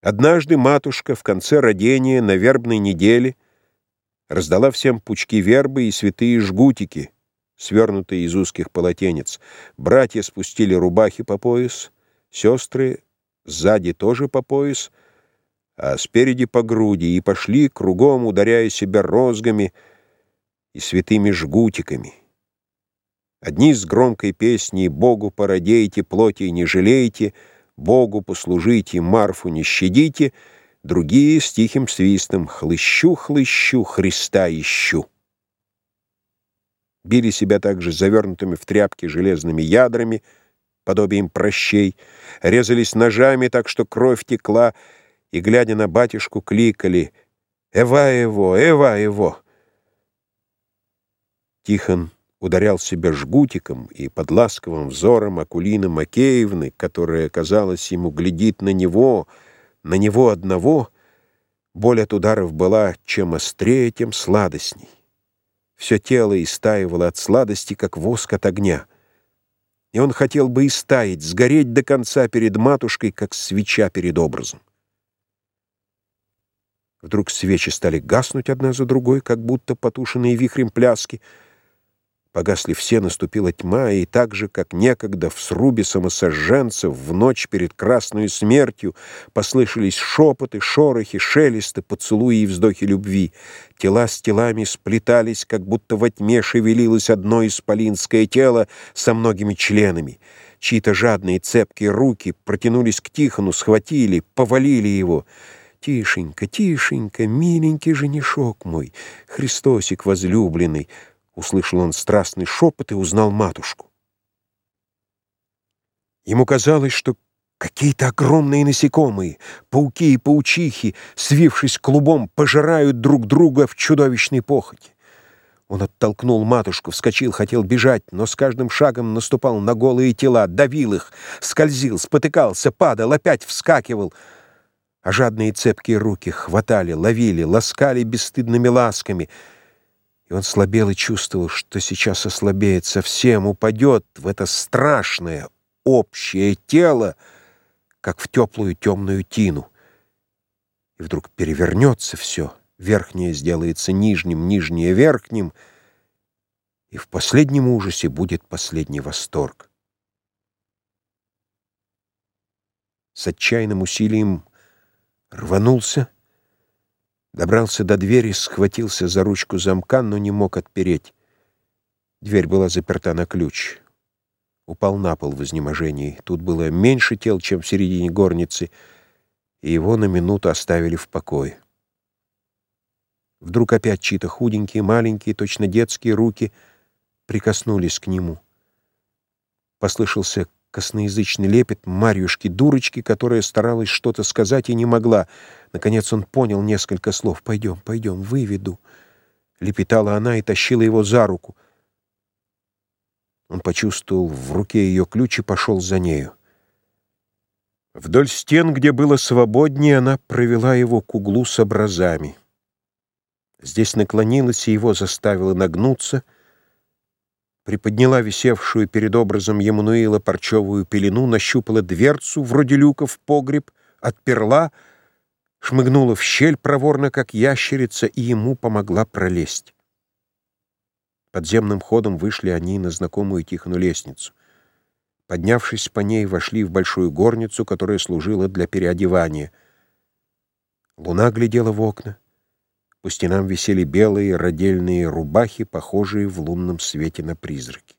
Однажды матушка в конце родения на вербной неделе раздала всем пучки вербы и святые жгутики, свернутые из узких полотенец. Братья спустили рубахи по пояс, сестры сзади тоже по пояс, а спереди по груди, и пошли кругом, ударяя себя розгами и святыми жгутиками. Одни с громкой песней «Богу породейте, плоти не жалейте», Богу послужите, Марфу не щадите, другие с тихим свистом «Хлыщу, хлыщу, Христа ищу». Били себя также завернутыми в тряпки железными ядрами, подобием прощей, резались ножами так, что кровь текла, и, глядя на батюшку, кликали «Эва его! Эва его!» Тихон ударял себя жгутиком и под ласковым взором Акулины Макеевны, которая, казалось, ему глядит на него, на него одного, боль от ударов была чем острее, тем сладостней. Все тело истаивало от сладости, как воск от огня. И он хотел бы истаять, сгореть до конца перед матушкой, как свеча перед образом. Вдруг свечи стали гаснуть одна за другой, как будто потушенные вихрем пляски — Погасли все, наступила тьма, и так же, как некогда в срубе самосожженцев в ночь перед красной смертью послышались шепоты, шорохи, шелесты, поцелуи и вздохи любви. Тела с телами сплетались, как будто во тьме шевелилось одно исполинское тело со многими членами. Чьи-то жадные цепкие руки протянулись к Тихону, схватили, повалили его. «Тишенько, тишенько, миленький женишок мой, Христосик возлюбленный!» Услышал он страстный шепот и узнал матушку. Ему казалось, что какие-то огромные насекомые, пауки и паучихи, свившись клубом, пожирают друг друга в чудовищной похоти. Он оттолкнул матушку, вскочил, хотел бежать, но с каждым шагом наступал на голые тела, давил их, скользил, спотыкался, падал, опять вскакивал. А жадные цепкие руки хватали, ловили, ласкали бесстыдными ласками — и он слабел и чувствовал, что сейчас ослабеет совсем, упадет в это страшное общее тело, как в теплую темную тину. И вдруг перевернется все, верхнее сделается нижним, нижнее верхним, и в последнем ужасе будет последний восторг. С отчаянным усилием рванулся, Добрался до двери, схватился за ручку замка, но не мог отпереть. Дверь была заперта на ключ. Упал на пол в изнеможении. Тут было меньше тел, чем в середине горницы, и его на минуту оставили в покое. Вдруг опять чьи-то худенькие, маленькие, точно детские руки прикоснулись к нему. Послышался косноязычный лепет Марьюшки-дурочки, которая старалась что-то сказать и не могла. Наконец он понял несколько слов. «Пойдем, пойдем, выведу». Лепетала она и тащила его за руку. Он почувствовал в руке ее ключ и пошел за нею. Вдоль стен, где было свободнее, она провела его к углу с образами. Здесь наклонилась и его заставила нагнуться — приподняла висевшую перед образом Емануила парчевую пелену, нащупала дверцу, вроде люка в погреб, отперла, шмыгнула в щель проворно, как ящерица, и ему помогла пролезть. Подземным ходом вышли они на знакомую Тихону лестницу. Поднявшись по ней, вошли в большую горницу, которая служила для переодевания. Луна глядела в окна. По стенам висели белые родельные рубахи, похожие в лунном свете на призраки.